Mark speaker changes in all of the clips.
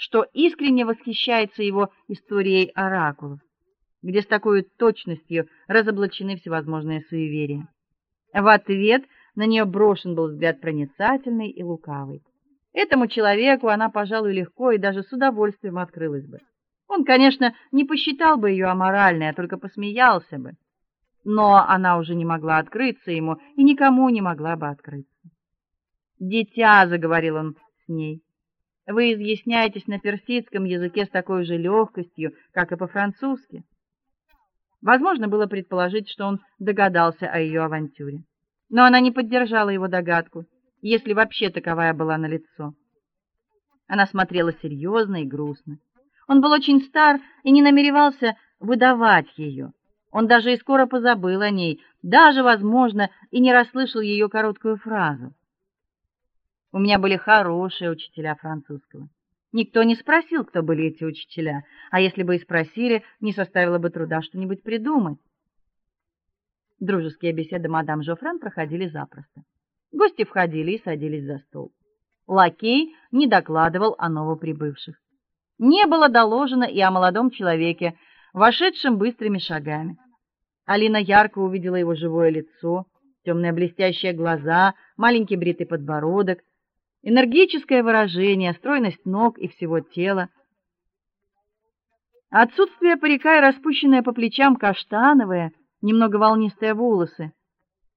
Speaker 1: что искренне восхищается его историей оракулов, где с такой точностью разоблачены всевозможные суеверия. В ответ на нее брошен был взгляд проницательный и лукавый. Этому человеку она, пожалуй, легко и даже с удовольствием открылась бы. Он, конечно, не посчитал бы ее аморальной, а только посмеялся бы. Но она уже не могла открыться ему и никому не могла бы открыться. "Дитя", заговорил он с ней. "Вы изъясняетесь на персидском языке с такой же легкостью, как и по-французски". Возможно было предположить, что он догадался о ее авантюре. Но она не поддержала его догадку, если вообще таковая была налицо. Она смотрела серьезно и грустно. Он был очень стар и не намеревался выдавать ее. Он даже и скоро позабыл о ней, даже, возможно, и не расслышал ее короткую фразу. У меня были хорошие учителя французского. Никто не спросил, кто были эти учителя, а если бы и спросили, не составило бы труда что-нибудь придумать. Дружеские беседы мадам Жофран проходили запросто. Гости входили и садились за стол. Лакей не докладывал о новоприбывших. Не было доложено и о молодом человеке, вошедшем быстрыми шагами. Алина ярко увидела его живое лицо, темные блестящие глаза, маленький бритый подбородок, энергическое выражение, стройность ног и всего тела. Отсутствие парика и распущенные по плечам каштановые, немного волнистые волосы,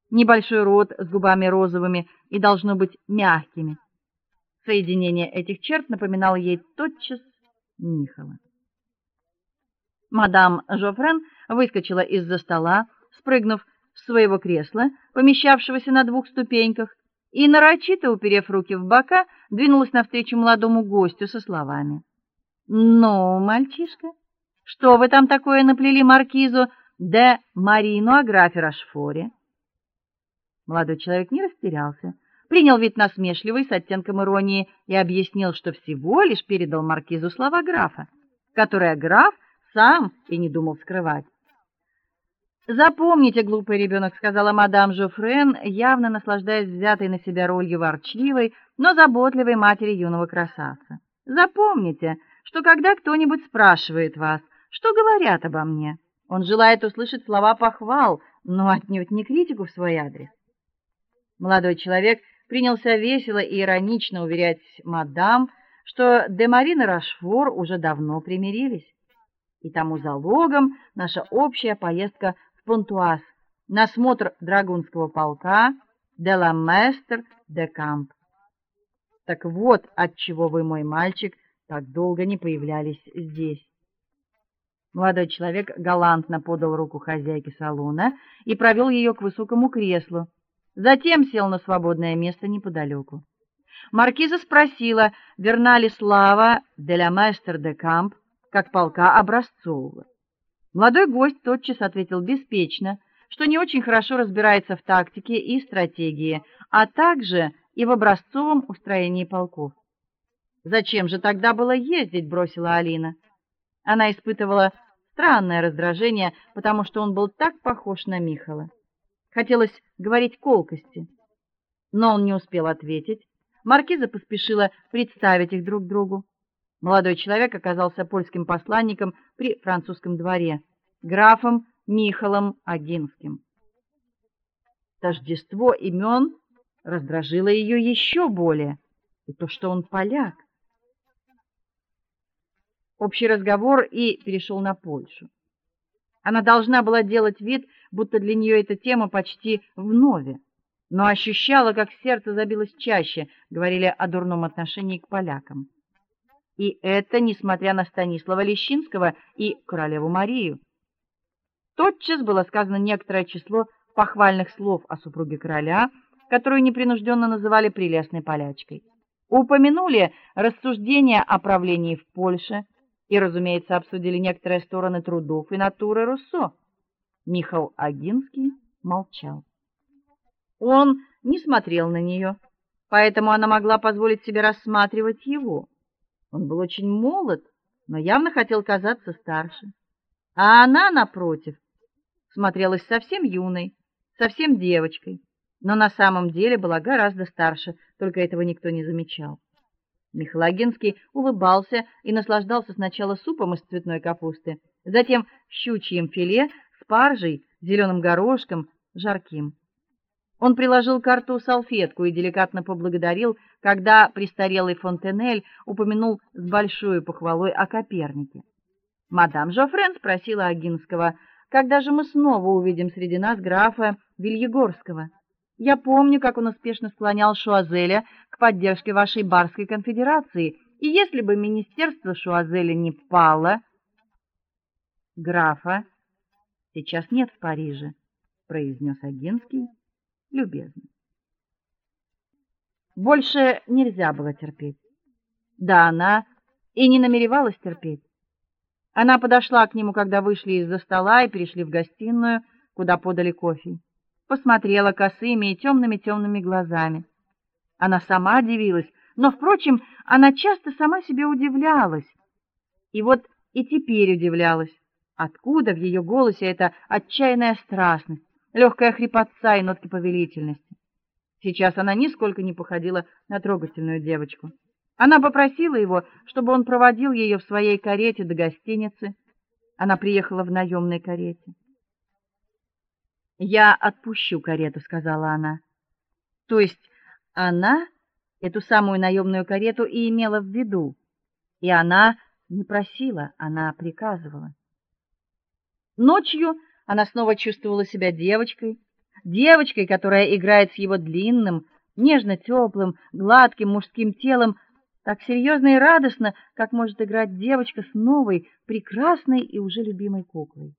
Speaker 1: небольшой рот с губами розовыми и должно быть мягкими. Соединение этих черт напоминало ей тотчас Михала. Мадам Жофрен выскочила из-за стола, спрыгнув с своего кресла, помещавшегося на двух ступеньках, и нарочито уперев руки в бока, двинулась навстречу молодому гостю со словами: "Ну, мальчишка, что вы там такое наплели маркизу де Марину о графе Рашфоре?" Молодой человек не растерялся, принял вид насмешливый с оттенком иронии и объяснил, что всего лишь передал маркизу слова графа, которые граф сам и не думал скрывать. Запомните, глупый ребенок, сказала мадам Жофрен, явно наслаждаясь взятой на себя ролью ворчливой, но заботливой матери юного красавца. Запомните, что когда кто-нибудь спрашивает вас, что говорят обо мне, он желает услышать слова похвал, но отнюдь не критику в свой адрес. Молодой человек принялся весело и иронично уверять мадам, что де Марин и Рашфор уже давно примирились. И тому залогом наша общая поездка Понтуаз на смотр драгунского полка де ла Местер де Камп. Так вот, от чего вы, мой мальчик, так долго не появлялись здесь. Молодой человек галантно подал руку хозяйке салона и провел ее к высокому креслу. Затем сел на свободное место неподалеку. Маркиза спросила, верна ли слава де ла Местер де Камп как полка образцового. Молодой гость тотчас ответил беспечно, что не очень хорошо разбирается в тактике и стратегии, а также и в образцовом устроении полков. Зачем же тогда было ездить, бросила Алина. Она испытывала странное раздражение, потому что он был так похож на Михала. Хотелось говорить колкости, но он не успел ответить. Маркиза поспешила представить их друг другу. Молодой человек оказался польским посланником при французском дворе, графом Михалом Агинским. Тождество имен раздражило ее еще более, и то, что он поляк. Общий разговор и перешел на Польшу. Она должна была делать вид, будто для нее эта тема почти вновь, но ощущала, как сердце забилось чаще, говорили о дурном отношении к полякам. И это несмотря на Станислава Лещинского и королеву Марию. Тотчас было сказано некоторое число похвальных слов о супруге короля, которую непринужденно называли прелестной полячкой. Упомянули рассуждения о правлении в Польше и, разумеется, обсудили некоторые стороны трудов и натуры Руссо. Михаил Агинский молчал. Он не смотрел на нее, поэтому она могла позволить себе рассматривать его. Он был очень молод, но явно хотел казаться старше. А она напротив смотрелась совсем юной, совсем девочкой, но на самом деле была гораздо старше, только этого никто не замечал. Михлагинский улыбался и наслаждался сначала супом из цветной капусты, затем щучьим филе, спаржей, зеленым горошком, жарким. Он приложил к рту салфетку и деликатно поблагодарил, когда престарелый Фонтенель упомянул с большой похвалой о Копернике. Мадам Жофрен спросила Агинского: "Когда же мы снова увидим среди нас графа Вильегорского?" Я помню, как он успешно склонял Шуазеля к поддержке вашей барской конфедерации, и если бы министерство Шуазеля не пало, графа сейчас нет в Париже, произнес Агинский любезно. Больше нельзя было терпеть. Да она и не намеревалась терпеть. Она подошла к нему, когда вышли из-за стола и перешли в гостиную, куда подали кофе. Посмотрела косыми и темными темными глазами. Она сама удивилась, но впрочем, она часто сама себе удивлялась. И вот и теперь удивлялась, откуда в ее голосе эта отчаянная страстность, легкая хрипотца и нотки повелительности. Сейчас она нисколько не походила на трогательную девочку. Она попросила его, чтобы он проводил ее в своей карете до гостиницы. Она приехала в наемной карете. Я отпущу карету, сказала она. То есть она эту самую наемную карету и имела в виду. И она не просила, она приказывала. Ночью она снова чувствовала себя девочкой, девочкой, которая играет с его длинным, нежно теплым, гладким мужским телом, так серьезно и радостно, как может играть девочка с новой, прекрасной и уже любимой куклой.